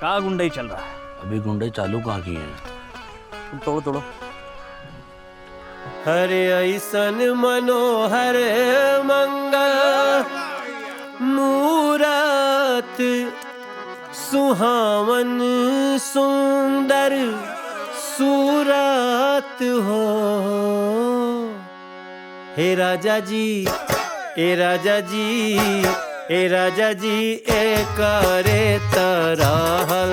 का गुंडई चल रहा है? अभी गुंडे चालू कहाँ किए हैं? तुम तोड़ो तोड़ो। हरे ऐसन मनोहर मंगल मूरत सुहावन सुंदर सूरत हो। हे राजा जी हे राजा जी ए राजा जी, ए करे तरहल।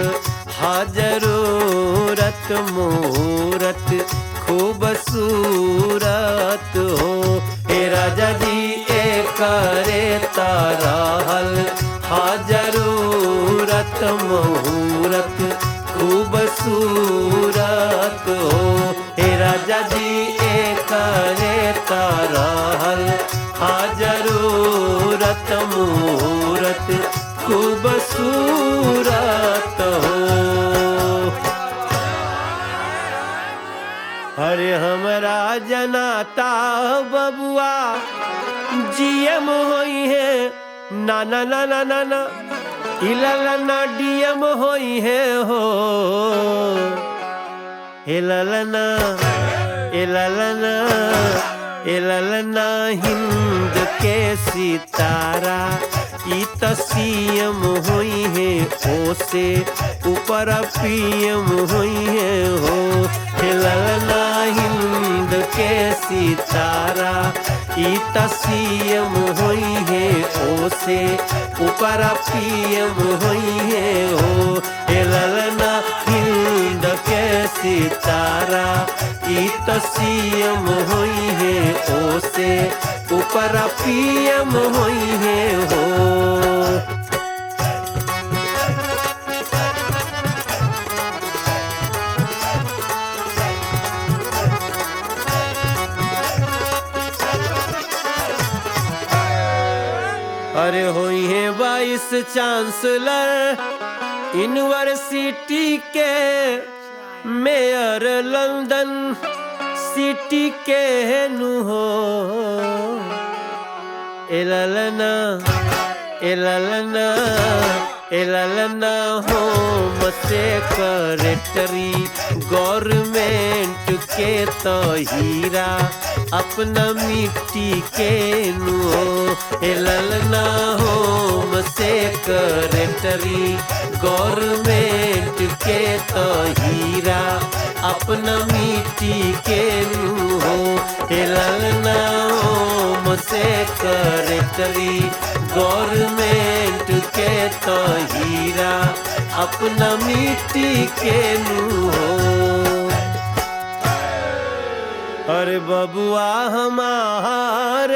हाजरूरत मूरत खूब सूरत हो। हे राजा जी, ए करे तरहल। हाजरूरत, मुहूरत खूब सूरत हो। हे राजा जी, ए करे तरहल। हाजरूरत मुहूरत, खूब सूरत हो। अरे हमरा जनाता बबुआ जीएम होई है। ना ना ना ना ना ना, इला ना डीएम होई है हो। इललना इललना इललना हिंद के सितारा, ई त सीएम हुई है ओ से ऊपर पीएम हुई है हो। हिललना हिंद के सितारा, ई सीएम हुई है ओ से ऊपर पीएम हुई है हो। हिललना हिंद के सितारा त सीएम हुई है ओ से ऊपर पीएम हुई है हो। अरे हुई है वाइस चांसलर यूनिवर्सिटी के मेयर लंदन सिटी के नु हो एललना एललना एललना होम सेक्रेटरी गवर्नमेंट के तो हीरा अपना मिट्टी के नु हो। एललना होम सेक्रेटरी गवर्नमेंट के तो अपना मिट्टी के नु हो एललना होम सेक्रेटरी गवर्नमेंट के तो हीरा अपना मिट्टी के हो अरे बबुआ हमार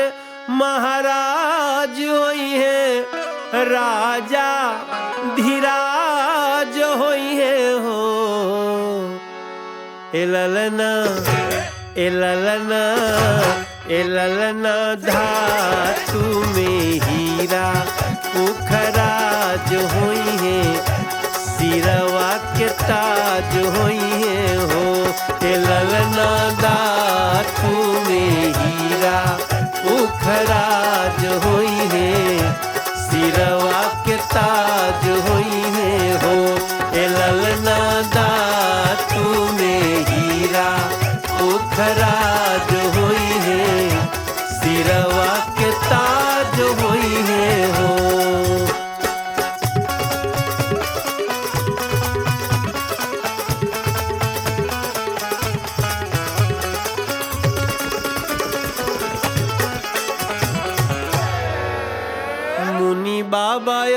महाराज है, राजा धीराज एललना धातु में हीरा पुखराज होई है सिरवा के ताज है हो धातु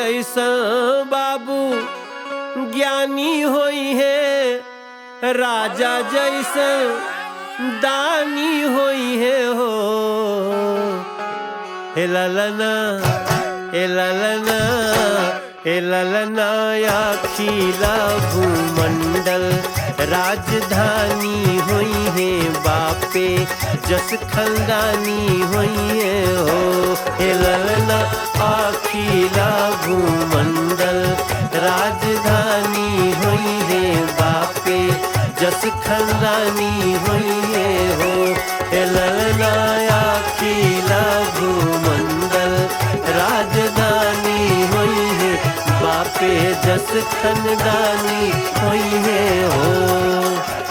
ऐसा बाबू ज्ञानी होई है, राजा जैसा दानी होई है, हो। हे ललना हे ललना हे ललना या खीला भूमंडल राजधानी हुई है बापे, जस खंदानी हुई है हो हे ललना अखिला भूमंडल राजधानी हुई है बापे, जस खंदानी हुई है हो हे ललना अखिला हुई जस खनदानी हो।